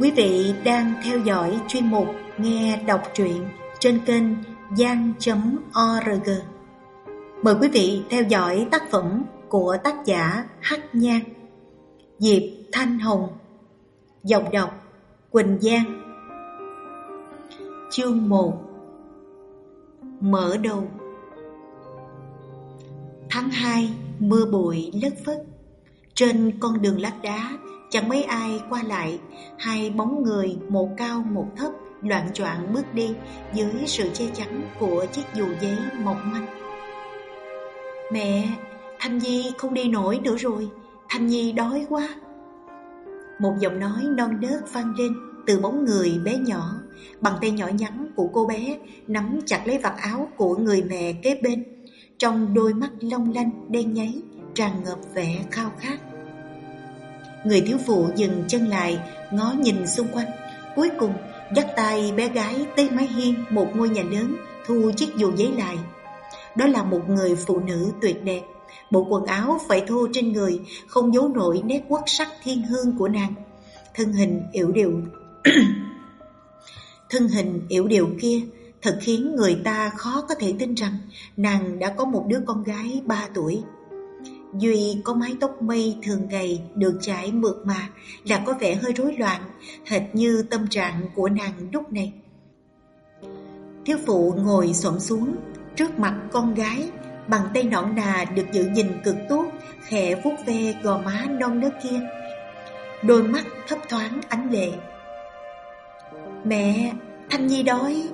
Quý vị đang theo dõi chuyên mục Nghe đọc truyện trên kênh gian.org. Mời quý vị theo dõi tác phẩm của tác giả Hắc Nhan, Diệp Thanh Hồng, giọng đọc Quỳnh Giang. Chương 1 Mở đầu Tháng 2, mưa bụi lất phất. Trên con đường lát đá Chẳng mấy ai qua lại, Hai bóng người một cao một thấp Loạn choạng bước đi Dưới sự che chắn của chiếc dù giấy mỏng manh. Mẹ, Thanh Nhi không đi nổi nữa rồi, Thanh Nhi đói quá. Một giọng nói non nớt vang lên Từ bóng người bé nhỏ Bằng tay nhỏ nhắn của cô bé Nắm chặt lấy vạt áo của người mẹ kế bên, Trong đôi mắt long lanh đen nháy, Tràn ngập vẻ khao khát. Người thiếu phụ dừng chân lại, Ngó nhìn xung quanh. Cuối cùng, dắt tay bé gái tới mái hiên Một ngôi nhà lớn, Thu chiếc dù giấy lại. Đó là một người phụ nữ tuyệt đẹp. Bộ quần áo phải thô trên người, Không giấu nổi nét quốc sắc thiên hương của nàng. Thân hình yểu điệu, Thân hình yểu điệu kia Thật khiến người ta khó có thể tin rằng Nàng đã có một đứa con gái 3 tuổi. Duy có mái tóc mây thường ngày được trải mượt mà là có vẻ hơi rối loạn, hệt như tâm trạng của nàng lúc này. Thiếu phụ ngồi xổm xuống trước mặt con gái, bằng tay nõn nà được giữ gìn cực tốt, khẽ vuốt ve gò má non nớt kia. Đôi mắt thấp thoáng ánh lệ. Mẹ, Thanh Nhi đói.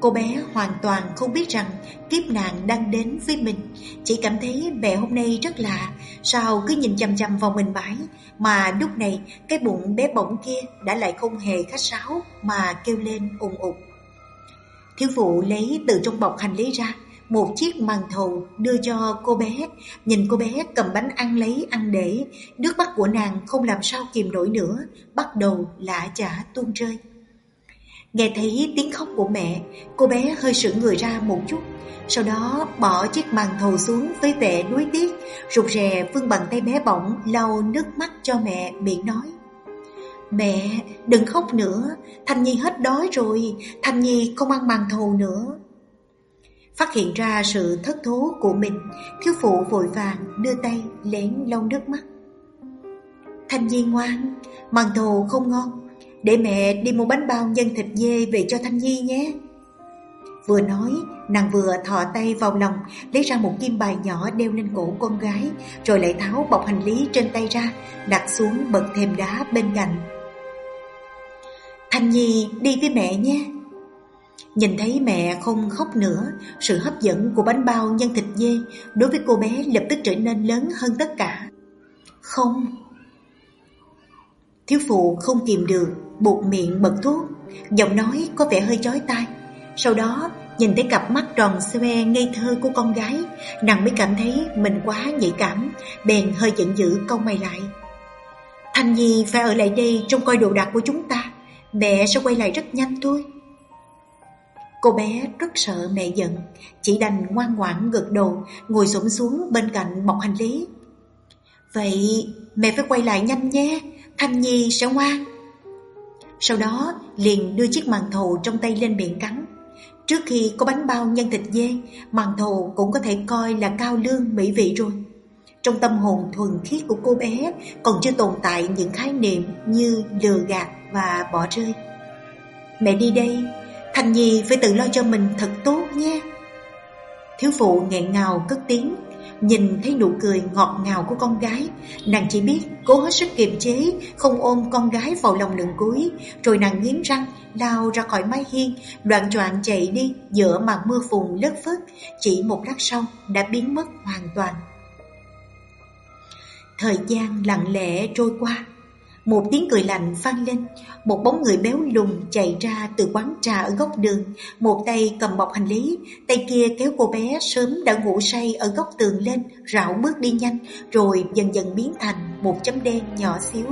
Cô bé hoàn toàn không biết rằng kiếp nạn đang đến với mình. Chỉ cảm thấy mẹ hôm nay rất lạ. Sao cứ nhìn chằm chằm vào mình mãi, Mà lúc này cái bụng bé bỏng kia đã lại không hề khách sáo Mà kêu lên ùng ục Thiếu phụ lấy từ trong bọc hành lý ra, Một chiếc màn thầu đưa cho cô bé. Nhìn cô bé cầm bánh ăn lấy ăn để, Nước mắt của nàng không làm sao kìm nổi nữa, Bắt đầu lạ chả tuôn rơi. Nghe thấy tiếng khóc của mẹ, cô bé hơi sững người ra một chút, sau đó bỏ chiếc màn thầu xuống với vẻ nuối tiếc, rụt rè vươn bằng tay bé bỏng lau nước mắt cho mẹ miệng nói. Mẹ, đừng khóc nữa, Thanh Nhi hết đói rồi, Thanh Nhi không ăn màn thầu nữa. Phát hiện ra sự thất thố của mình, thiếu phụ vội vàng đưa tay lén lau nước mắt. Thanh Nhi ngoan, màn thầu không ngon, để mẹ đi mua bánh bao nhân thịt dê về cho Thanh Nhi nhé. Vừa nói, nàng vừa thò tay vào lòng, Lấy ra một kim bài nhỏ đeo lên cổ con gái, Rồi lại tháo bọc hành lý trên tay ra, Đặt xuống bậc thềm đá bên cạnh. Thanh Nhi đi với mẹ nhé. Nhìn thấy mẹ không khóc nữa, Sự hấp dẫn của bánh bao nhân thịt dê Đối với cô bé lập tức trở nên lớn hơn tất cả. Không. Thiếu phụ không kìm được buộc miệng bật thuốc. Giọng nói có vẻ hơi chói tai. Sau đó, nhìn thấy cặp mắt tròn xoe ngây thơ của con gái, Nàng mới cảm thấy mình quá nhạy cảm, Bèn hơi giận dữ câu mày lại. Thanh Nhi phải ở lại đây trông coi đồ đạc của chúng ta. Mẹ sẽ quay lại rất nhanh thôi. Cô bé rất sợ mẹ giận, Chỉ đành ngoan ngoãn gật đầu, Ngồi xổm xuống bên cạnh bọc hành lý. Vậy mẹ phải quay lại nhanh nhé, Thanh Nhi sẽ ngoan sau đó, liền đưa chiếc màn thầu trong tay lên miệng cắn. Trước khi có bánh bao nhân thịt dê, Màn thầu cũng có thể coi là cao lương mỹ vị rồi. Trong tâm hồn thuần khiết của cô bé, Còn chưa tồn tại những khái niệm như lừa gạt và bỏ rơi. Mẹ đi đây Thành Nhi phải tự lo cho mình thật tốt nhé. Thiếu phụ nghẹn ngào cất tiếng. Nhìn thấy nụ cười ngọt ngào của con gái, Nàng chỉ biết cố hết sức kiềm chế, Không ôm con gái vào lòng lần cuối. Rồi nàng nghiến răng, Lao ra khỏi mái hiên Đoạn choạng chạy đi giữa màn mưa phùn lất phất Chỉ một lát sau đã biến mất hoàn toàn. Thời gian lặng lẽ trôi qua một tiếng cười lạnh vang lên, một bóng người béo lùn chạy ra từ quán trà ở góc đường, một tay cầm bọc hành lý, tay kia kéo cô bé sớm đã ngủ say ở góc tường lên, rảo bước đi nhanh, rồi dần dần biến thành một chấm đen nhỏ xíu.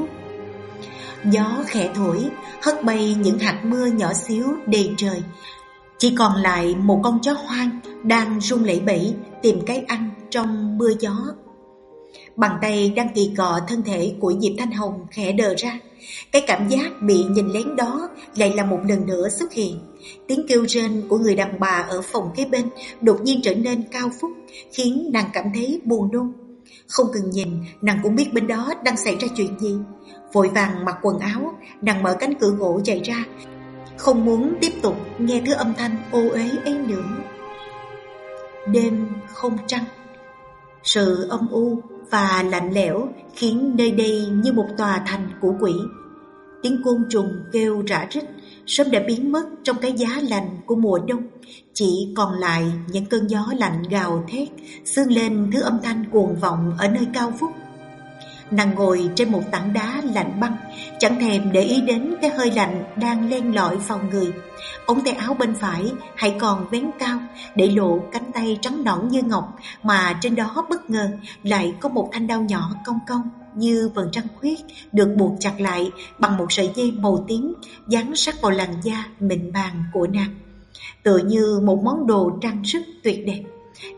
Gió khẽ thổi, hất bay những hạt mưa nhỏ xíu đầy trời. Chỉ còn lại một con chó hoang đang run lẩy bẩy tìm cái ăn trong mưa gió Bàn tay đang kỳ cọ thân thể của Diệp Thanh Hồng khẽ đờ ra. Cái cảm giác bị nhìn lén đó lại là một lần nữa xuất hiện. Tiếng kêu rên của người đàn bà ở phòng kế bên đột nhiên trở nên cao phúc, khiến nàng cảm thấy buồn nôn. Không cần nhìn, nàng cũng biết bên đó đang xảy ra chuyện gì. Vội vàng mặc quần áo, nàng mở cánh cửa gỗ chạy ra, không muốn tiếp tục nghe thứ âm thanh ô uế ấy nữa. Đêm không trăng Sự âm u và lạnh lẽo khiến nơi đây như một tòa thành của quỷ. Tiếng côn trùng kêu rã rít sớm đã biến mất trong cái giá lạnh của mùa đông. Chỉ còn lại những cơn gió lạnh gào thét, xương lên thứ âm thanh cuồng vọng ở nơi cao phúc. Nàng ngồi trên một tảng đá lạnh băng, chẳng thèm để ý đến cái hơi lạnh đang len lỏi vào người. Ống tay áo bên phải hãy còn vén cao, để lộ cánh tay trắng nõn như ngọc, mà trên đó bất ngờ lại có một thanh đao nhỏ cong cong như vầng trăng khuyết được buộc chặt lại bằng một sợi dây màu tím dán sát vào làn da mịn màng của nàng. Tựa như một món đồ trang sức tuyệt đẹp.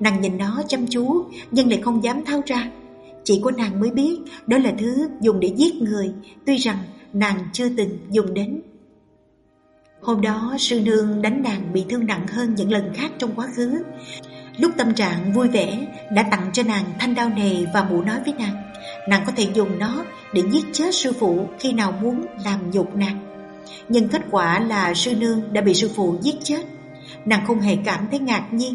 Nàng nhìn nó chăm chú nhưng lại không dám tháo ra chị của nàng mới biết đó là thứ dùng để giết người, tuy rằng nàng chưa từng dùng đến. Hôm đó sư nương đánh nàng bị thương nặng hơn những lần khác trong quá khứ. Lúc tâm trạng vui vẻ đã tặng cho nàng thanh đao này và mụ nói với nàng nàng có thể dùng nó để giết chết sư phụ khi nào muốn làm nhục nàng. Nhưng kết quả là sư nương đã bị sư phụ giết chết. Nàng không hề cảm thấy ngạc nhiên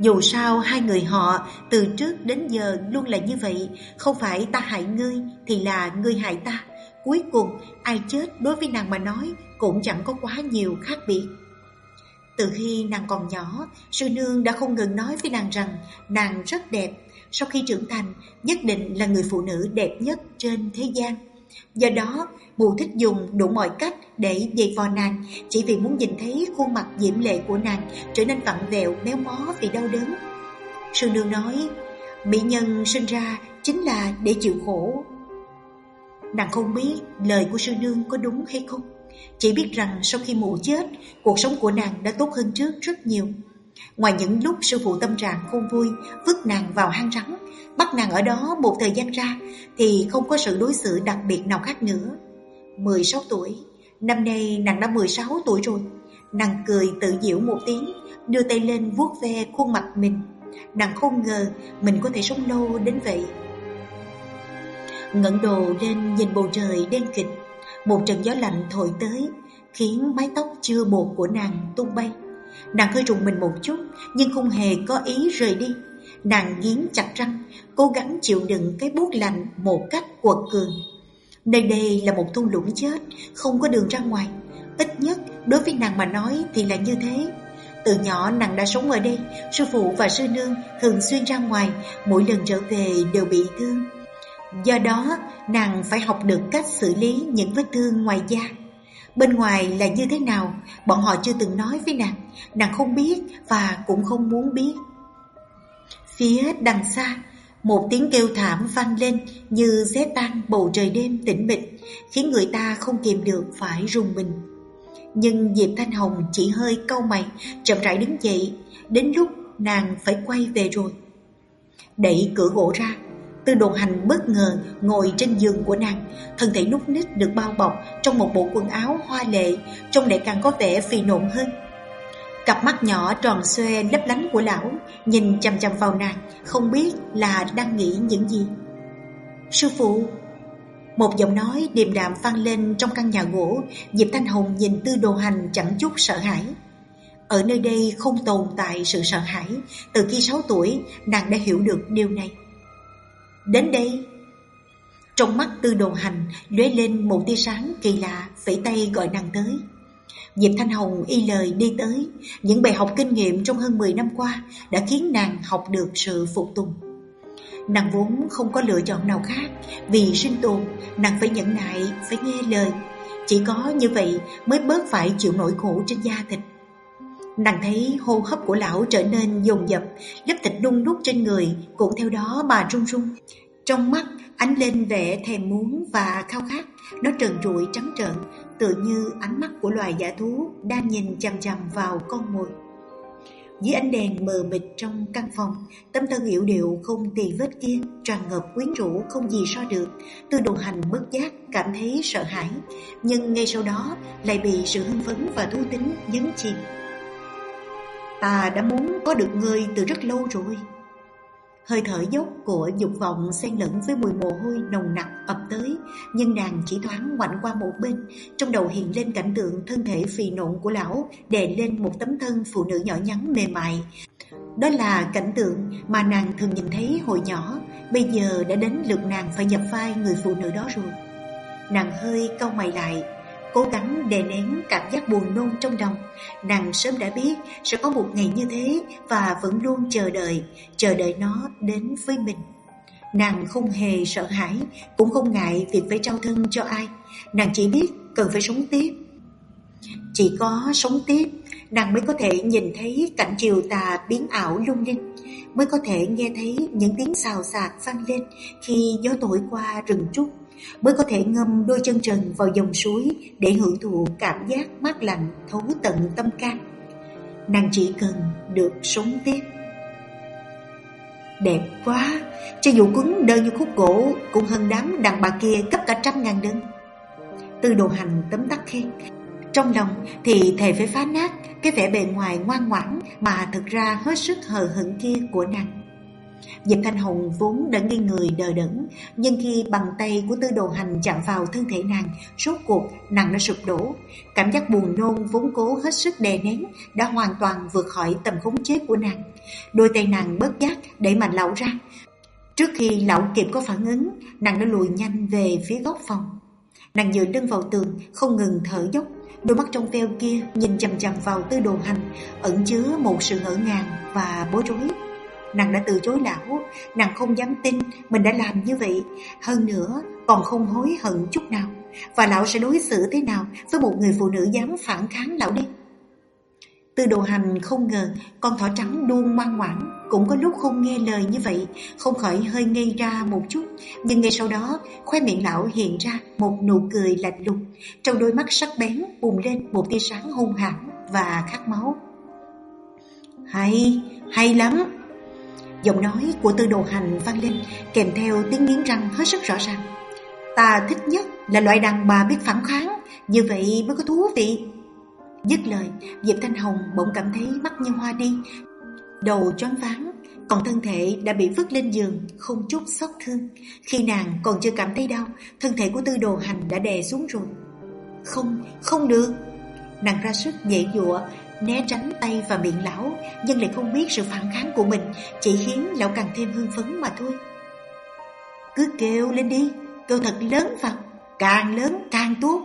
dù sao hai người họ từ trước đến giờ luôn là như vậy. Không phải ta hại ngươi thì là ngươi hại ta. Cuối cùng ai chết đối với nàng mà nói cũng chẳng có quá nhiều khác biệt. Từ khi nàng còn nhỏ, sư nương đã không ngừng nói với nàng rằng nàng rất đẹp. Sau khi trưởng thành, nhất định là người phụ nữ đẹp nhất trên thế gian. Do đó, mụ thích dùng đủ mọi cách để dày vò nàng chỉ vì muốn nhìn thấy khuôn mặt diễm lệ của nàng trở nên vặn vẹo méo mó vì đau đớn. Sư nương nói, mỹ nhân sinh ra chính là để chịu khổ. Nàng không biết lời của sư nương có đúng hay không. Chỉ biết rằng sau khi mụ chết, cuộc sống của nàng đã tốt hơn trước rất nhiều. Ngoài những lúc sư phụ tâm trạng không vui, vứt nàng vào hang rắn, bắt nàng ở đó một thời gian ra, thì không có sự đối xử đặc biệt nào khác nữa. 16 tuổi, năm nay nàng đã 16 tuổi rồi. Nàng cười tự diễu một tiếng, đưa tay lên vuốt ve khuôn mặt mình. Nàng không ngờ mình có thể sống lâu đến vậy. ngẩng đầu lên nhìn bầu trời đen kịch một trận gió lạnh thổi tới, khiến mái tóc chưa bột của nàng tung bay. Nàng hơi rùng mình một chút, nhưng không hề có ý rời đi. Nàng nghiến chặt răng, cố gắng chịu đựng cái bút lạnh một cách quật cường. Nơi đây là một thung lũng chết, không có đường ra ngoài. Ít nhất đối với nàng mà nói thì là như thế. Từ nhỏ nàng đã sống ở đây, sư phụ và sư nương thường xuyên ra ngoài, mỗi lần trở về đều bị thương. Do đó, nàng phải học được cách xử lý những vết thương ngoài da. Bên ngoài là như thế nào, bọn họ chưa từng nói với nàng, nàng không biết và cũng không muốn biết. Phía đằng xa, một tiếng kêu thảm vang lên như xé tan bầu trời đêm tĩnh mịch, khiến người ta không kìm được phải rùng mình. Nhưng Diệp Thanh Hồng chỉ hơi cau mày, chậm rãi đứng dậy, đến lúc nàng phải quay về rồi. Đẩy cửa gỗ ra, Tư đồ hành bất ngờ ngồi trên giường của nàng, thân thể nút nít được bao bọc trong một bộ quần áo hoa lệ, trông lại càng có vẻ phì nộn hơn. Cặp mắt nhỏ tròn xoe lấp lánh của lão nhìn chằm chằm vào nàng, không biết là đang nghĩ những gì. Sư phụ, một giọng nói điềm đạm vang lên trong căn nhà gỗ, Diệp Thanh Hồng nhìn Tư Đồ Hành chẳng chút sợ hãi. Ở nơi đây không tồn tại sự sợ hãi, từ khi 6 tuổi nàng đã hiểu được điều này. Đến đây Trong mắt tư đồ hành lóe lên một tia sáng kỳ lạ Vẫy tay gọi nàng tới Diệp Thanh Hồng y lời đi tới. Những bài học kinh nghiệm trong hơn 10 năm qua Đã khiến nàng học được sự phục tùng. Nàng vốn không có lựa chọn nào khác Vì sinh tồn Nàng phải nhẫn nại, phải nghe lời. Chỉ có như vậy mới bớt phải chịu nỗi khổ trên da thịt. Nàng thấy hô hấp của lão trở nên dồn dập, lớp thịt đun đúc trên người cũng theo đó mà run run. Trong mắt ánh lên vẻ thèm muốn và khao khát, nó trần trụi trắng trợn, tựa như ánh mắt của loài giả thú đang nhìn chằm chằm vào con mồi. Dưới ánh đèn mờ mịt trong căn phòng, tâm thân hiểu điệu không tì vết kia tràn ngập quyến rũ không gì so được. Tư đồ hành bất giác cảm thấy sợ hãi, nhưng ngay sau đó lại bị sự hưng phấn và thú tính nhấn chìm. Ta đã muốn có được ngươi từ rất lâu rồi. Hơi thở dốc của dục vọng xen lẫn với mùi mồ hôi nồng nặc ập tới, nhưng nàng chỉ thoáng ngoảnh qua một bên, trong đầu hiện lên cảnh tượng thân thể phì nộn của lão đè lên một tấm thân phụ nữ nhỏ nhắn mềm mại. Đó là cảnh tượng mà nàng thường nhìn thấy hồi nhỏ, bây giờ đã đến lượt nàng phải nhập vai người phụ nữ đó rồi. Nàng hơi cau mày lại, cố gắng đè nén cảm giác buồn nôn trong lòng. Nàng sớm đã biết sẽ có một ngày như thế và vẫn luôn chờ đợi, chờ đợi nó đến với mình. Nàng không hề sợ hãi, cũng không ngại việc phải trao thân cho ai. Nàng chỉ biết cần phải sống tiếp. Chỉ có sống tiếp, nàng mới có thể nhìn thấy cảnh chiều tà biến ảo lung linh, mới có thể nghe thấy những tiếng xào xạc vang lên khi gió thổi qua rừng trúc mới có thể ngâm đôi chân trần vào dòng suối để hưởng thụ cảm giác mát lạnh thấu tận tâm can. Nàng chỉ cần được sống tiếp. Đẹp quá, cho dù cứng đơn như khúc gỗ cũng hơn đám đàn bà kia cấp cả trăm ngàn đơn. Tư đồ hành tấm tắc khen. Trong lòng thì thề phải phá nát cái vẻ bề ngoài ngoan ngoãn mà thực ra hết sức hờ hững kia của nàng. Diệp Thanh Hồng vốn đã nghi người đờ đẫn, nhưng khi bàn tay của tư đồ hành chạm vào thân thể nàng, rốt cuộc nàng đã sụp đổ. Cảm giác buồn nôn vốn cố hết sức đè nén đã hoàn toàn vượt khỏi tầm khống chế của nàng. Đôi tay nàng bớt giác để mạnh lão ra. Trước khi lão kịp có phản ứng, nàng đã lùi nhanh về phía góc phòng. Nàng dựa lưng vào tường, không ngừng thở dốc. Đôi mắt trong veo kia nhìn chằm chằm vào tư đồ hành, ẩn chứa một sự ngỡ ngàng và bối rối. Nàng đã từ chối lão Nàng không dám tin mình đã làm như vậy. Hơn nữa còn không hối hận chút nào. Và lão sẽ đối xử thế nào Với một người phụ nữ dám phản kháng lão đi? Tư đồ hành không ngờ Con thỏ trắng luôn ngoan ngoãn Cũng có lúc không nghe lời như vậy Không khỏi hơi ngây ra một chút. Nhưng ngay sau đó khoe miệng lão hiện ra Một nụ cười lạnh lùng. Trong đôi mắt sắc bén bùng lên Một tia sáng hung hãn và khát máu. Hay, hay lắm! Giọng nói của tư đồ hành vang lên kèm theo tiếng nghiến răng hết sức rõ ràng. Ta thích nhất là loại đàn bà biết phản kháng, như vậy mới có thú vị. Dứt lời, Diệp Thanh Hồng bỗng cảm thấy mắt như hoa đi, đầu choáng váng, còn thân thể đã bị vứt lên giường, không chút xót thương. Khi nàng còn chưa cảm thấy đau, thân thể của tư đồ hành đã đè xuống rồi. Không, không được. Nàng ra sức dễ dụa, né tránh tay và miệng lão, nhưng lại không biết sự phản kháng của mình, chỉ khiến lão càng thêm hưng phấn mà thôi cứ kêu lên đi, kêu thật lớn vào càng lớn càng tốt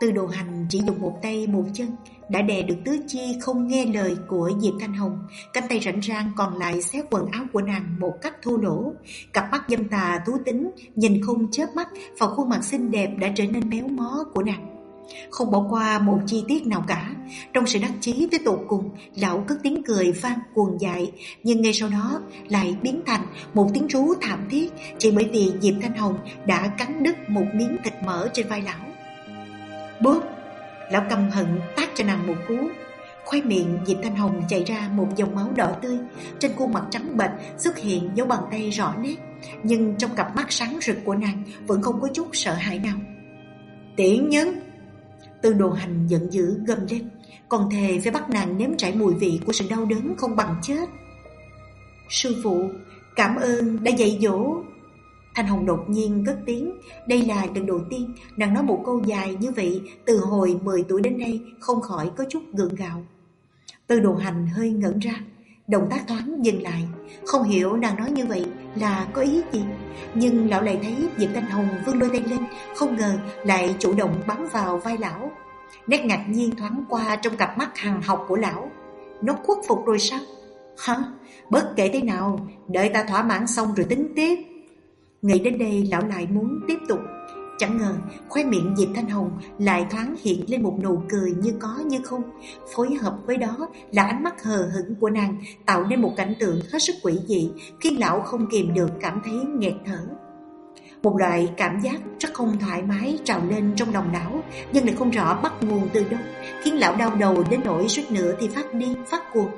từ đồ hành chỉ dùng một tay một chân, đã đè được tứ chi không nghe lời của Diệp Thanh Hồng. Cánh tay rảnh rang còn lại xé quần áo của nàng một cách thô lỗ. Cặp mắt dâm tà thú tính, nhìn không chớp mắt vào khuôn mặt xinh đẹp đã trở nên méo mó của nàng. Không bỏ qua một chi tiết nào cả. Trong sự đắc chí tới tột cùng, Lão cất tiếng cười vang cuồng dại, Nhưng ngay sau đó lại biến thành Một tiếng rú thảm thiết Chỉ bởi vì Diệp Thanh Hồng đã cắn đứt Một miếng thịt mỡ trên vai lão. Bốp Lão căm hận tát cho nàng một cú. Khoai miệng Diệp Thanh Hồng chảy ra một dòng máu đỏ tươi, Trên khuôn mặt trắng bệch xuất hiện dấu bàn tay rõ nét, Nhưng trong cặp mắt sáng rực của nàng Vẫn không có chút sợ hãi nào. Tiễn nhân! Tư đồ hành giận dữ gầm lên. Còn thề phải bắt nàng nếm trải mùi vị Của sự đau đớn không bằng chết. Sư phụ, Cảm ơn đã dạy dỗ. Thanh Hồng đột nhiên cất tiếng. Đây là lần đầu tiên nàng nói một câu dài như vậy. Từ hồi 10 tuổi đến nay Không khỏi có chút gượng gạo. Tư đồ hành hơi ngẩn ra. Động tác thoáng dừng lại. Không hiểu nàng nói như vậy là có ý gì, Nhưng lão lại thấy Diệp Thanh Hồng vươn đôi tay lên, Không ngờ lại chủ động bắn vào vai lão. Nét ngạc nhiên thoáng qua trong cặp mắt hằng học của lão. Nó khuất phục rồi sao? Hả? Bất kể thế nào, Đợi ta thỏa mãn xong rồi tính tiếp. Nghĩ đến đây, lão lại muốn tiếp tục. Chẳng ngờ khoe miệng Diệp Thanh Hồng lại thoáng hiện lên một nụ cười như có như không. Phối hợp với đó là ánh mắt hờ hững của nàng Tạo nên một cảnh tượng hết sức quỷ dị Khiến lão không kìm được cảm thấy nghẹt thở. Một loại cảm giác rất không thoải mái trào lên trong lòng lão Nhưng lại không rõ bắt nguồn từ đâu Khiến lão đau đầu đến nỗi suýt nữa thì phát đi, phát cuộc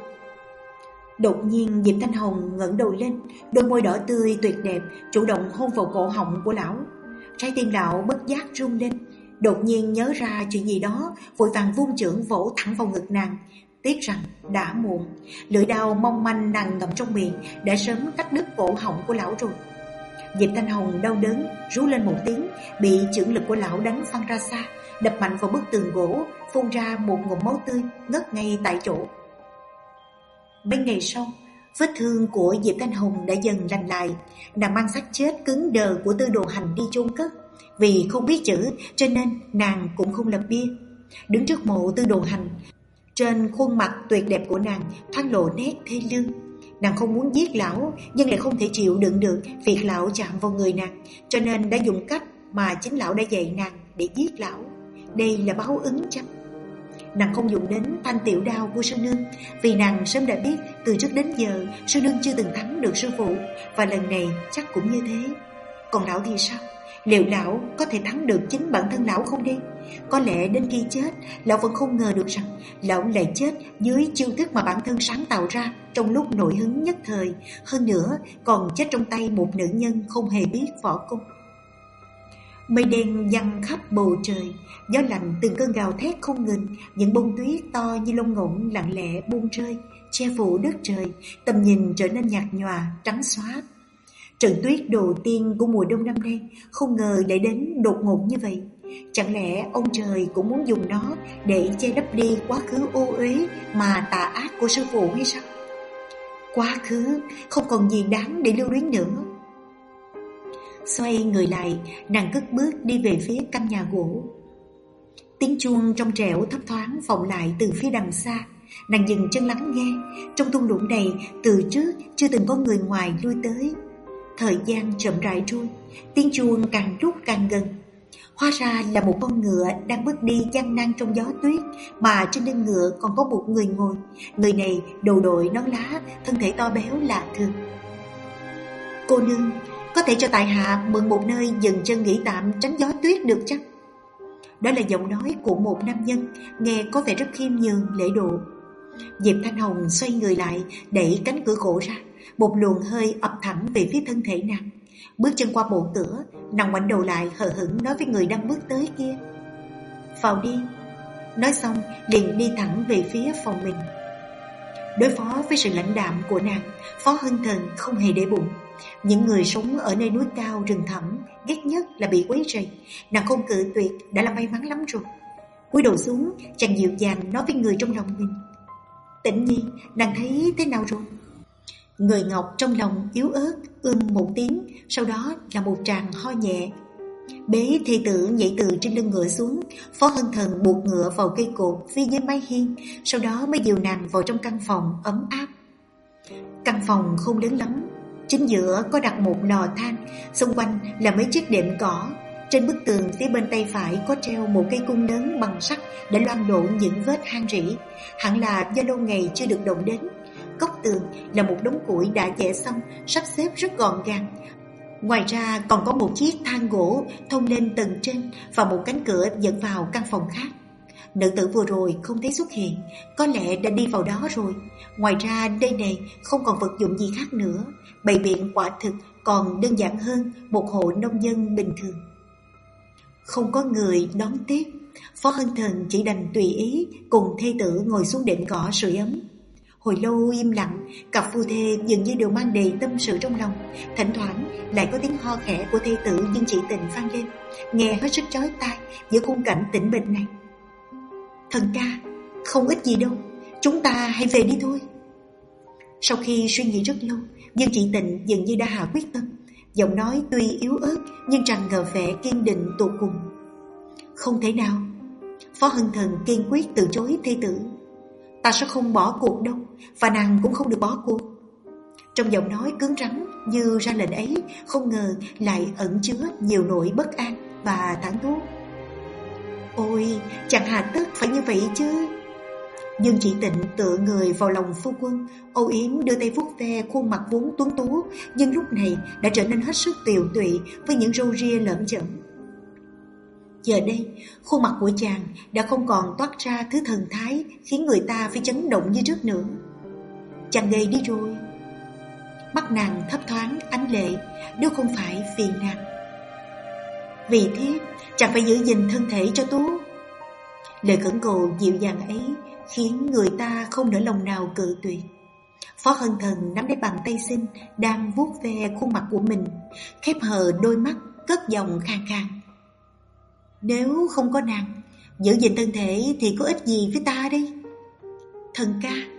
Đột nhiên Diệp Thanh Hồng ngẩng đầu lên Đôi môi đỏ tươi tuyệt đẹp Chủ động hôn vào cổ họng của lão. Trái tim lão bất giác rung lên. Đột nhiên nhớ ra chuyện gì đó, Vội vàng vung trưởng vỗ thẳng vào ngực nàng. Tiếc rằng đã muộn. Lưỡi đau mong manh nàng ngậm trong miệng, Đã sớm cắt đứt cổ họng của lão rồi. Diệp Thanh Hồng đau đớn, Rú lên một tiếng, Bị trưởng lực của lão đánh văng ra xa, Đập mạnh vào bức tường gỗ, Phun ra một ngụm máu tươi, Ngất ngay tại chỗ. Mấy ngày sau Vết thương của Diệp Thanh Hùng đã dần lành lại. Nàng mang xác chết cứng đờ của tư đồ hành đi chôn cất. Vì không biết chữ, cho nên nàng cũng không lập bia. Đứng trước mộ tư đồ hành, Trên khuôn mặt tuyệt đẹp của nàng thoáng lộ nét thê lương. Nàng không muốn giết lão, Nhưng lại không thể chịu đựng được Việc lão chạm vào người nàng, Cho nên đã dùng cách mà chính lão đã dạy nàng Để giết lão. Đây là báo ứng chăng? Nàng không dùng đến thanh tiểu đao của sư nương, Vì nàng sớm đã biết Từ trước đến giờ sư nương chưa từng thắng được sư phụ, Và lần này chắc cũng như thế. Còn lão thì sao? Liệu lão có thể thắng được chính bản thân lão không đi? Có lẽ đến khi chết, Lão vẫn không ngờ được rằng Lão lại chết dưới chiêu thức mà bản thân sáng tạo ra Trong lúc nổi hứng nhất thời. Hơn nữa, còn chết trong tay một nữ nhân không hề biết võ công. Mây đen văng khắp bầu trời Gió lạnh từng cơn gào thét không ngừng Những bông tuyết to như lông ngỗng lặng lẽ buông rơi Che phủ đất trời Tầm nhìn trở nên nhạt nhòa, trắng xóa. Trận tuyết đầu tiên của mùa đông năm nay Không ngờ lại đến đột ngột như vậy. Chẳng lẽ ông trời cũng muốn dùng nó Để che đắp đi quá khứ ô uế Mà tà ác của sư phụ hay sao? Quá khứ không còn gì đáng để lưu luyến nữa. Xoay người lại Nàng cất bước đi về phía căn nhà gỗ. Tiếng chuông trong trẻo thấp thoáng vọng lại từ phía đằng xa. Nàng dừng chân lắng nghe. Trong thung lũng này từ trước chưa từng có người ngoài lui tới. Thời gian chậm rãi trôi Tiếng chuông càng lúc càng gần. Hóa ra là một con ngựa đang bước đi gian nan trong gió tuyết Mà trên lưng ngựa còn có một người ngồi. Người này đầu đội nón lá, thân thể to béo lạ thường. Cô nương, có thể cho tại hạ mượn một nơi dừng chân nghỉ tạm tránh gió tuyết được chăng? Đó là giọng nói của một nam nhân Nghe có vẻ rất khiêm nhường, lễ độ. Diệp Thanh Hồng xoay người lại Đẩy cánh cửa gỗ ra. Một luồng hơi ập thẳng về phía thân thể nàng. Bước chân qua bộ cửa Nàng ngoảnh đầu lại hờ hững nói với người đang bước tới kia. Vào đi. Nói xong liền đi thẳng về phía phòng mình. Đối phó với sự lãnh đạm của nàng Phó Hân Thần không hề để bụng những người sống ở nơi núi cao rừng thẳm ghét nhất là bị quấy rầy. Nàng không cự tuyệt đã là may mắn lắm rồi. cúi đầu xuống, chàng dịu dàng nói với người trong lòng mình. Tĩnh nhi, nàng thấy thế nào rồi? Người ngọc trong lòng yếu ớt, ưm một tiếng, sau đó là một tràng ho nhẹ. Bế thi tử nhảy từ trên lưng ngựa xuống, phó hân thần buộc ngựa vào cây cột phía dưới mái hiên, sau đó mới dìu nàng vào trong căn phòng ấm áp. Căn phòng không lớn lắm, Chính giữa có đặt một lò than, Xung quanh là mấy chiếc đệm cỏ. Trên bức tường phía bên tay phải Có treo một cây cung lớn bằng sắt Để loang lộ những vết hang rỉ. Hẳn là do lâu ngày chưa được động đến. Góc tường là một đống củi đã dẻ xong, Sắp xếp rất gọn gàng. Ngoài ra còn có một chiếc thang gỗ thông lên tầng trên và một cánh cửa dẫn vào căn phòng khác. Nữ tử vừa rồi không thấy xuất hiện, Có lẽ đã đi vào đó rồi. Ngoài ra, đây này không còn vật dụng gì khác nữa. Bày biện quả thực còn đơn giản hơn Một hộ nông dân bình thường. Không có người đón tiếp, Phó Hân Thần chỉ đành tùy ý Cùng thê tử ngồi xuống đệm cỏ sưởi ấm. Hồi lâu im lặng, Cặp phu thê dường như đều mang đầy tâm sự trong lòng. Thỉnh thoảng lại có tiếng ho khẽ của thê tử Nhưng chỉ tình vang lên, Nghe hết sức chói tai Giữa khung cảnh tĩnh bình này. Thần ca, không ít gì đâu, chúng ta hãy về đi thôi. Sau khi suy nghĩ rất lâu, nhưng Chị Tịnh dường như đã hạ quyết tâm. Giọng nói tuy yếu ớt nhưng tràn ngờ vẻ kiên định tột cùng. Không thể nào. Phó Hân Thần kiên quyết từ chối thê tử. Ta sẽ không bỏ cuộc đâu, và nàng cũng không được bỏ cuộc. Trong giọng nói cứng rắn như ra lệnh ấy, không ngờ lại ẩn chứa nhiều nỗi bất an và thẳng thuốc. Ôi, chẳng hà tất phải như vậy chứ. Dương chỉ tịnh tựa người vào lòng phu quân Âu yếm đưa tay vuốt ve khuôn mặt vốn tuấn tú Nhưng lúc này đã trở nên hết sức tiều tụy Với những râu ria lởm chởm. Giờ đây khuôn mặt của chàng Đã không còn toát ra thứ thần thái Khiến người ta phải chấn động như trước nữa. Chàng gầy đi rồi. Mắt nàng thấp thoáng ánh lệ Nếu không phải vì nàng. Vì thế chẳng phải giữ gìn thân thể cho tốt Lời khẩn cầu dịu dàng ấy khiến người ta không nỡ lòng nào cự tuyệt. Phó Hân Thần nắm lấy bàn tay xinh đang vuốt ve khuôn mặt của mình, khép hờ đôi mắt, cất giọng khang khang. Nếu không có nàng, giữ gìn thân thể thì có ích gì với ta đây? Thần ca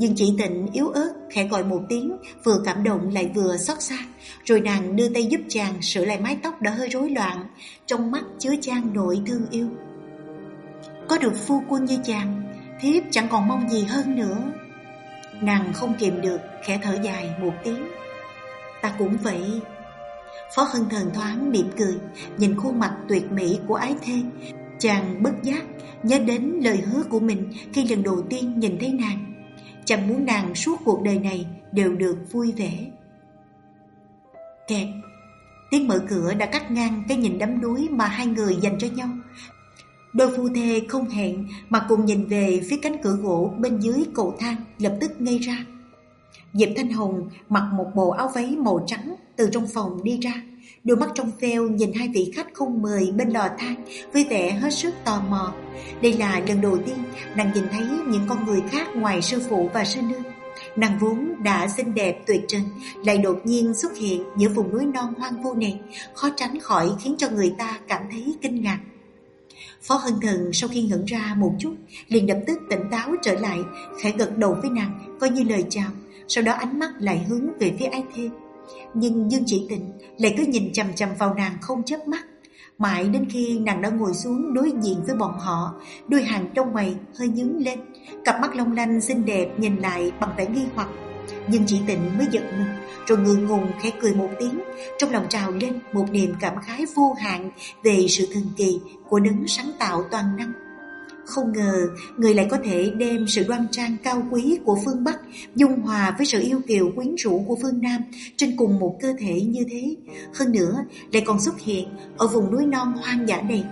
nhưng chỉ tịnh, yếu ớt, khẽ gọi một tiếng, Vừa cảm động lại vừa xót xa. Rồi nàng đưa tay giúp chàng sửa lại mái tóc đã hơi rối loạn. Trong mắt chứa chan nội thương yêu. Có được phu quân như chàng, Thiếp chẳng còn mong gì hơn nữa. Nàng không kìm được, khẽ thở dài một tiếng. Ta cũng vậy. Phó Hân Thần thoáng mỉm cười, Nhìn khuôn mặt tuyệt mỹ của ái thê. Chàng bất giác Nhớ đến lời hứa của mình Khi lần đầu tiên nhìn thấy nàng. Chàng muốn nàng suốt cuộc đời này Đều được vui vẻ Kẹt, Tiếng mở cửa đã cắt ngang cái nhìn đắm đuối Mà hai người dành cho nhau Đôi phu thê không hẹn mà cùng nhìn về phía cánh cửa gỗ bên dưới cầu thang lập tức ngây ra. Diệp Thanh Hồng mặc một bộ áo váy màu trắng từ trong phòng đi ra. Đôi mắt trong veo nhìn hai vị khách không mời bên lò than với vẻ hết sức tò mò. Đây là lần đầu tiên nàng nhìn thấy những con người khác ngoài sư phụ và sư nương. Nàng vốn đã xinh đẹp tuyệt trần lại đột nhiên xuất hiện giữa vùng núi non hoang vu này, khó tránh khỏi khiến cho người ta cảm thấy kinh ngạc. Phó Hân Thần sau khi ngẩn ra một chút liền lập tức tỉnh táo trở lại khẽ gật đầu với nàng coi như lời chào sau đó ánh mắt lại hướng về phía ái thê nhưng Dương Chỉ Tình lại cứ nhìn chằm chằm vào nàng không chớp mắt. Mãi đến khi nàng đã ngồi xuống đối diện với bọn họ, đôi hàng trong mày hơi nhướng lên. Cặp mắt long lanh xinh đẹp nhìn lại bằng vẻ nghi hoặc. Nhưng chỉ tịnh mới giật mình, Rồi ngượng ngùng khẽ cười một tiếng. Trong lòng trào lên một niềm cảm khái vô hạn Về sự thần kỳ của đấng sáng tạo toàn năng không ngờ người lại có thể đem sự đoan trang cao quý của phương Bắc dung hòa với sự yêu kiều quyến rũ của phương Nam trên cùng một cơ thể như thế. Hơn nữa lại còn xuất hiện ở vùng núi non hoang dã này.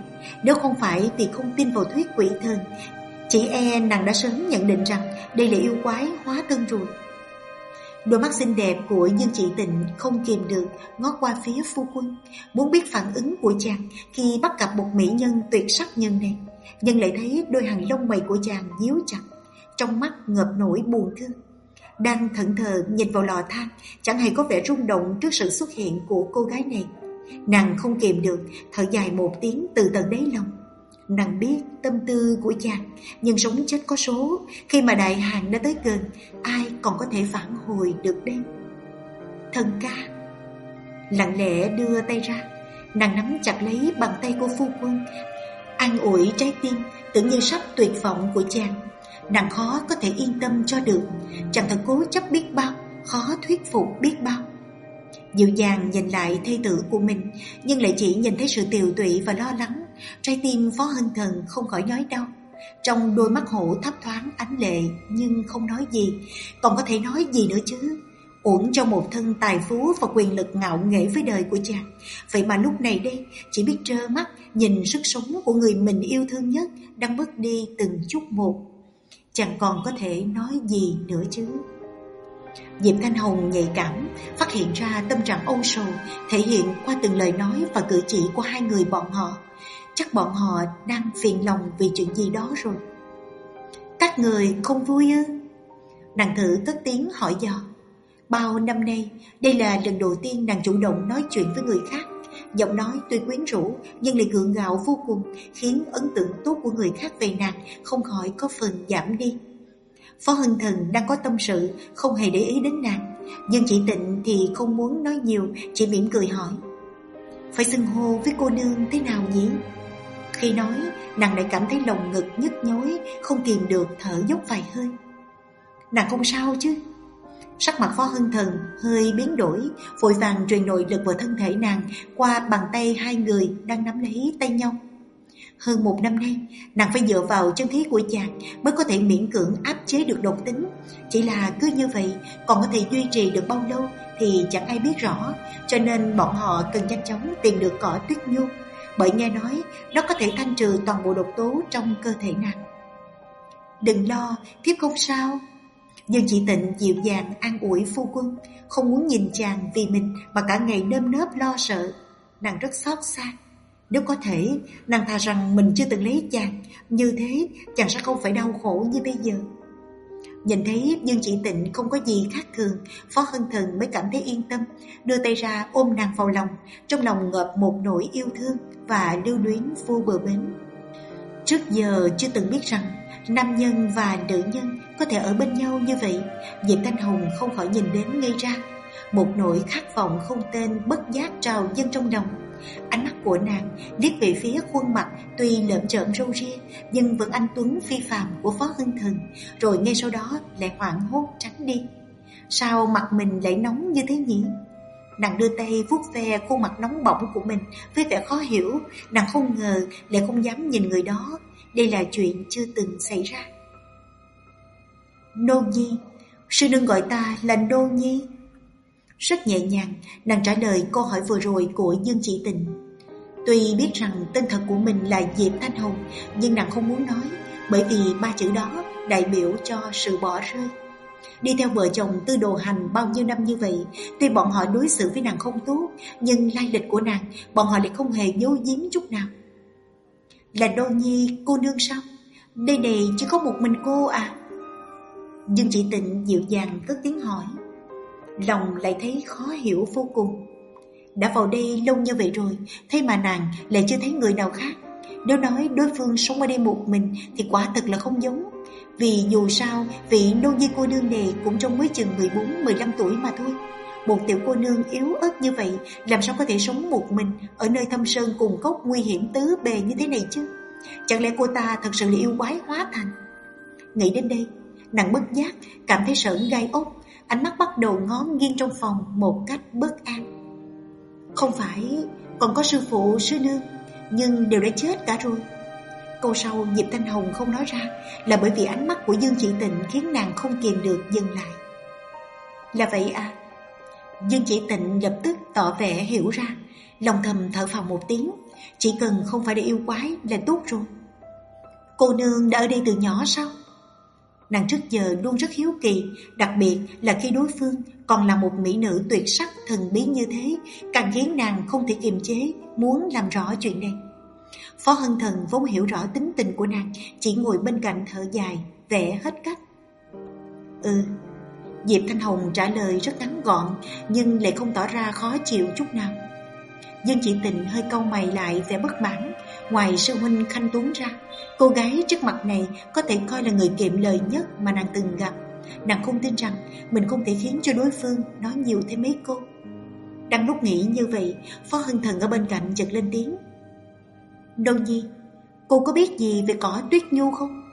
Nếu không phải vì không tin vào thuyết quỷ thần, chỉ e nàng đã sớm nhận định rằng đây là yêu quái hóa thân rồi. Đôi mắt xinh đẹp của Dương Chị Tịnh không kìm được ngó qua phía phu quân, muốn biết phản ứng của chàng khi bắt gặp một mỹ nhân tuyệt sắc nhân này. Nhưng lại thấy đôi hàng lông mày của chàng nhíu chặt, trong mắt ngập nổi buồn thương. Đang thận thờ nhìn vào lò than, chẳng hề có vẻ rung động trước sự xuất hiện của cô gái này. Nàng không kìm được, thở dài một tiếng từ tận đáy lòng. Nàng biết tâm tư của chàng Nhưng sống chết có số Khi mà đại hàng đã tới gần Ai còn có thể phản hồi được đây Thần ca Lặng lẽ đưa tay ra Nàng nắm chặt lấy bàn tay của phu quân An ủi trái tim, Tưởng như sắp tuyệt vọng của chàng. Nàng khó có thể yên tâm cho được, Chàng thật cố chấp biết bao, Khó thuyết phục biết bao. Dịu dàng nhìn lại thê tử của mình, Nhưng lại chỉ nhìn thấy sự tiều tụy và lo lắng. Trái tim Phó Hân Thần không khỏi nhói đau. Trong đôi mắt hổ thấp thoáng ánh lệ, Nhưng không nói gì. Còn có thể nói gì nữa chứ? Uổng cho một thân tài phú và quyền lực ngạo nghễ với đời của chàng Vậy mà lúc này đây, Chỉ biết trơ mắt Nhìn sức sống của người mình yêu thương nhất Đang mất đi từng chút một. Chàng còn có thể nói gì nữa chứ. Diệp Thanh Hồng nhạy cảm, Phát hiện ra tâm trạng âu sầu, Thể hiện qua từng lời nói và cử chỉ của hai người bọn họ. Chắc bọn họ đang phiền lòng vì chuyện gì đó rồi. Các người không vui ư? Nàng thử cất tiếng hỏi dò. Bao năm nay, Đây là lần đầu tiên nàng chủ động nói chuyện với người khác. Giọng nói tuy quyến rũ, Nhưng lại gượng gạo vô cùng, Khiến ấn tượng tốt của người khác về nàng Không khỏi có phần giảm đi. Phó Hân Thần đang có tâm sự, Không hề để ý đến nàng, Nhưng chị Tịnh thì không muốn nói nhiều, Chỉ mỉm cười hỏi. Phải xưng hô với cô nương thế nào nhỉ? Khi nói, Nàng lại cảm thấy lòng ngực nhức nhối, Không kìm được thở dốc vài hơi. Nàng không sao chứ? Sắc mặt Phó Hân Thần hơi biến đổi Vội vàng truyền nội lực vào thân thể nàng Qua bàn tay hai người đang nắm lấy tay nhau Hơn một năm nay, nàng phải dựa vào chân khí của chàng mới có thể miễn cưỡng áp chế được độc tính. Chỉ là cứ như vậy, còn có thể duy trì được bao lâu thì chẳng ai biết rõ, cho nên bọn họ cần nhanh chóng tìm được cỏ tuyết nhu. Bởi nghe nói nó có thể thanh trừ toàn bộ độc tố trong cơ thể nàng. Đừng lo, thiếp không sao. Dương chị tịnh dịu dàng an ủi phu quân, không muốn nhìn chàng vì mình mà cả ngày nơm nớp lo sợ. Nàng rất xót xa. Nếu có thể, nàng thà rằng mình chưa từng lấy chàng, như thế chàng sẽ không phải đau khổ như bây giờ. Nhìn thấy Dương chị Tịnh không có gì khác thường, Phó Hân Thần mới cảm thấy yên tâm, đưa tay ra ôm nàng vào lòng, trong lòng ngợp một nỗi yêu thương và lưu luyến vô bờ bến. Trước giờ chưa từng biết rằng nam nhân và nữ nhân có thể ở bên nhau như vậy, Diệp Thanh Hồng không khỏi nhìn đến ngây ra. Một nỗi khát vọng không tên bất giác trào dâng trong lòng. Ánh mắt của nàng liếc về phía khuôn mặt tuy lợm trợn râu ria nhưng vẫn anh tuấn phi phàm của Phó Hưng Thần, rồi ngay sau đó lại hoảng hốt tránh đi. Sao mặt mình lại nóng như thế nhỉ? Nàng đưa tay vuốt ve khuôn mặt nóng bỏng của mình với vẻ khó hiểu, nàng không ngờ lại không dám nhìn người đó. Đây là chuyện chưa từng xảy ra. Nô Nhi, sư nương gọi ta là Nô Nhi. Rất nhẹ nhàng, nàng trả lời câu hỏi vừa rồi của Dương Chỉ Tình. Tuy biết rằng tên thật của mình là Diệp Thanh Hồng, nhưng nàng không muốn nói, bởi vì ba chữ đó đại biểu cho sự bỏ rơi. Đi theo vợ chồng tư đồ hành bao nhiêu năm như vậy, tuy bọn họ đối xử với nàng không tốt, nhưng lai lịch của nàng, bọn họ lại không hề giấu giếm chút nào. Là đô nhi cô nương sao? Đây này chỉ có một mình cô à? Nhưng chị tịnh dịu dàng cất tiếng hỏi. Lòng lại thấy khó hiểu vô cùng. Đã vào đây lâu như vậy rồi, thế mà nàng lại chưa thấy người nào khác. Nếu nói đối phương sống ở đây một mình thì quả thật là không giống. Vì dù sao, vị nô nhi cô nương này cũng trong mới chừng 14-15 tuổi mà thôi. Một tiểu cô nương yếu ớt như vậy làm sao có thể sống một mình ở nơi thâm sơn cùng cốc nguy hiểm tứ bề như thế này chứ? Chẳng lẽ cô ta thật sự là yêu quái hóa thành? Nghĩ đến đây, nàng bất giác cảm thấy sởn gai ốc, ánh mắt bắt đầu ngó nghiêng trong phòng một cách bất an. Không phải còn có sư phụ, sư nương, nhưng đều đã chết cả rồi. Câu sau Diệp Thanh Hồng không nói ra là bởi vì ánh mắt của Dương Chị Tịnh khiến nàng không kìm được dừng lại. Là vậy à? Dương Chỉ Tịnh lập tức tỏ vẻ hiểu ra, lòng thầm thở phào một tiếng, chỉ cần không phải để yêu quái là tốt rồi. Cô nương đã ở đây từ nhỏ sao? Nàng trước giờ luôn rất hiếu kỳ, đặc biệt là khi đối phương còn là một mỹ nữ tuyệt sắc thần bí như thế, càng khiến nàng không thể kiềm chế, muốn làm rõ chuyện này. Phó Hân Thần vốn hiểu rõ tính tình của nàng, chỉ ngồi bên cạnh thở dài, vẻ hết cách. Ừ, Diệp Thanh Hồng trả lời rất ngắn gọn, nhưng lại không tỏ ra khó chịu chút nào. Dương chỉ tình hơi câu mày lại vẻ bất mãn, ngoài sư huynh Khanh Tuấn ra, cô gái trước mặt này có thể coi là người kiệm lời nhất mà nàng từng gặp. Nàng không tin rằng mình không thể khiến cho đối phương nói nhiều thêm mấy cô. Đang lúc nghĩ như vậy, Phó Hân Thần ở bên cạnh chợt lên tiếng. Đô Nhi, cô có biết gì về cỏ tuyết nhu không?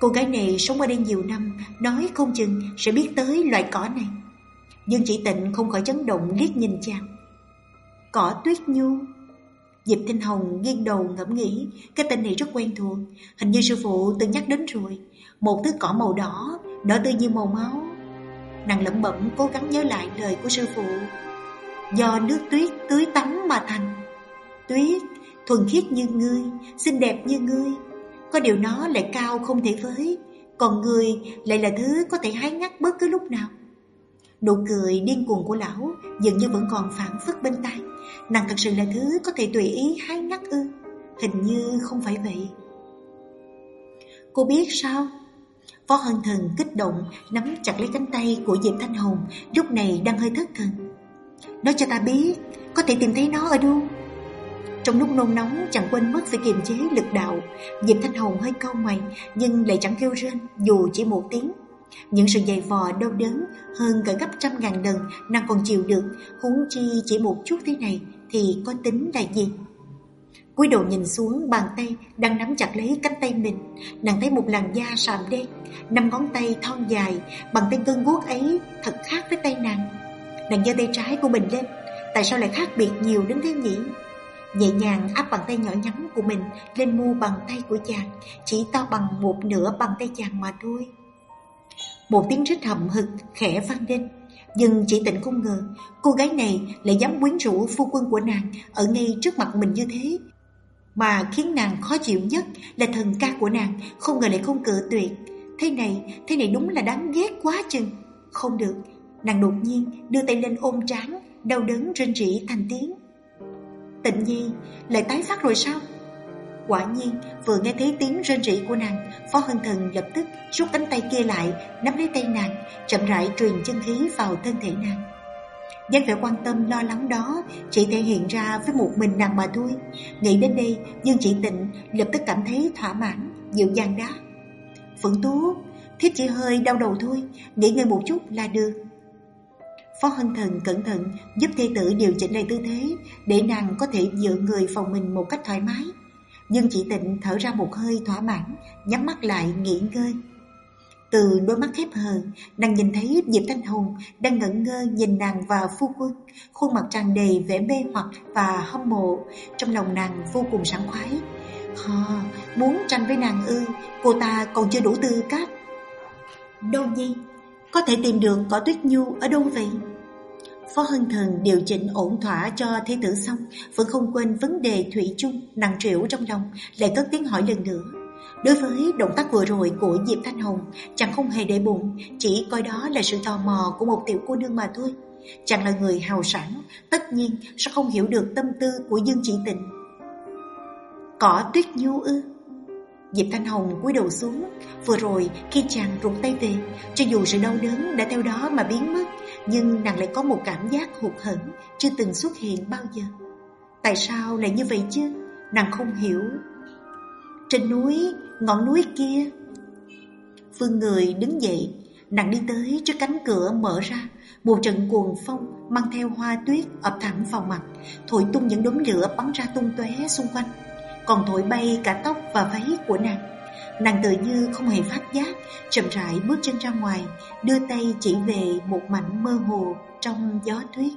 Cô gái này sống ở đây nhiều năm, nói không chừng sẽ biết tới loại cỏ này. Dương chỉ tịnh không khỏi chấn động liếc nhìn chàng. Cỏ tuyết nhu. Diệp Thanh Hồng nghiêng đầu ngẫm nghĩ, cái tên này rất quen thuộc, hình như sư phụ từng nhắc đến rồi. Một thứ cỏ màu đỏ, đỏ tươi như màu máu. Nàng lẩm bẩm cố gắng nhớ lại lời của sư phụ. Do nước tuyết tưới tắm mà thành. Tuyết, thuần khiết như ngươi, xinh đẹp như ngươi, có điều nó lại cao không thể với Còn người lại là thứ có thể hái ngắt bất cứ lúc nào Nụ cười điên cuồng của lão Dường như vẫn còn phản phất bên tai. Nàng thật sự là thứ có thể tùy ý hái ngắt ư? Hình như không phải vậy. Cô biết sao? Phó Hân Thần kích động, Nắm chặt lấy cánh tay của Diệp Thanh Hồng, Lúc này đang hơi thất thần. Nói cho ta biết, Có thể tìm thấy nó ở đâu? Trong lúc nôn nóng, chẳng quên mất phải kiềm chế lực đạo. Diệp Thanh Hồng hơi cau mày, Nhưng lại chẳng kêu rên, dù chỉ một tiếng. Những sự dày vò đau đớn, Hơn cả gấp trăm ngàn lần, Nàng còn chịu được. Huống chi chỉ một chút thế này Thì có tính là gì? Cúi đầu nhìn xuống bàn tay đang nắm chặt lấy cánh tay mình. Nàng thấy một làn da sạm đen, Năm ngón tay thon dài Bằng tay cơn guốc ấy thật khác với tay nàng. Nàng giơ tay trái của mình lên, Tại sao lại khác biệt nhiều đến thế nhỉ? Nhẹ nhàng áp bàn tay nhỏ nhắn của mình lên mu bàn tay của chàng, Chỉ to bằng một nửa bàn tay chàng mà thôi. Một tiếng rít hậm hực khẽ vang lên. Nhưng chỉ tịnh không ngờ Cô gái này lại dám quyến rũ phu quân của nàng Ở ngay trước mặt mình như thế. Mà khiến nàng khó chịu nhất Là thần ca của nàng Không ngờ lại không cự tuyệt. Thế này, thế này đúng là đáng ghét quá chừng. Không được Nàng đột nhiên đưa tay lên ôm trán Đau đớn rên rỉ thành tiếng. Tịnh nhi lại tái phát rồi sao? Quả nhiên, vừa nghe thấy tiếng rên rỉ của nàng, Phó Hân Thần lập tức rút cánh tay kia lại, Nắm lấy tay nàng, Chậm rãi truyền chân khí vào thân thể nàng. Nhân vẻ quan tâm lo lắng đó Chỉ thể hiện ra với một mình nàng mà thôi. Nghĩ đến đây nhưng Chỉ Tịnh lập tức cảm thấy thỏa mãn, Dịu dàng đáp. Phượng Tú, Thiếp chỉ hơi đau đầu thôi, Nghỉ ngơi một chút là được. Phó Hân Thần cẩn thận giúp thê tử điều chỉnh lại tư thế để nàng có thể dựa người phòng mình một cách thoải mái. Nhưng chị Tịnh thở ra một hơi thỏa mãn, nhắm mắt lại nghỉ ngơi. Từ đôi mắt khép hờ, nàng nhìn thấy Diệp Thanh Hùng đang ngẩn ngơ nhìn nàng và phu quân, khuôn mặt tràn đầy vẻ mê hoặc và hâm mộ, trong lòng nàng vô cùng sảng khoái. Hò, muốn tranh với nàng ư, cô ta còn chưa đủ tư cách. Đâu nhi, có thể tìm được cỏ tuyết nhu ở đâu vậy? Phó Hân Thần điều chỉnh ổn thỏa cho thế tử xong, vẫn không quên vấn đề thủy chung nặng trĩu trong lòng, lại cất tiếng hỏi lần nữa. Đối với động tác vừa rồi của Diệp Thanh Hồng, chẳng không hề để bụng, chỉ coi đó là sự tò mò của một tiểu cô nương mà thôi. Chẳng là người hào sản, tất nhiên sẽ không hiểu được tâm tư của Dương Chỉ Tịnh. Cỏ tuyết nhu ư? Diệp Thanh Hồng cúi đầu xuống Vừa rồi khi chàng rụt tay về Cho dù sự đau đớn đã theo đó mà biến mất nhưng nàng lại có một cảm giác hụt hẫng Chưa từng xuất hiện bao giờ. Tại sao lại như vậy chứ? Nàng không hiểu. Trên núi, ngọn núi kia. Phương người đứng dậy Nàng đi tới trước cánh cửa mở ra. Một trận cuồng phong mang theo hoa tuyết ập thẳng vào mặt Thổi tung những đốm lửa bắn ra tung tóe xung quanh. Còn thổi bay cả tóc và váy của nàng. Nàng tự như không hề phát giác, chậm rãi bước chân ra ngoài, đưa tay chỉ về một mảnh mơ hồ trong gió tuyết.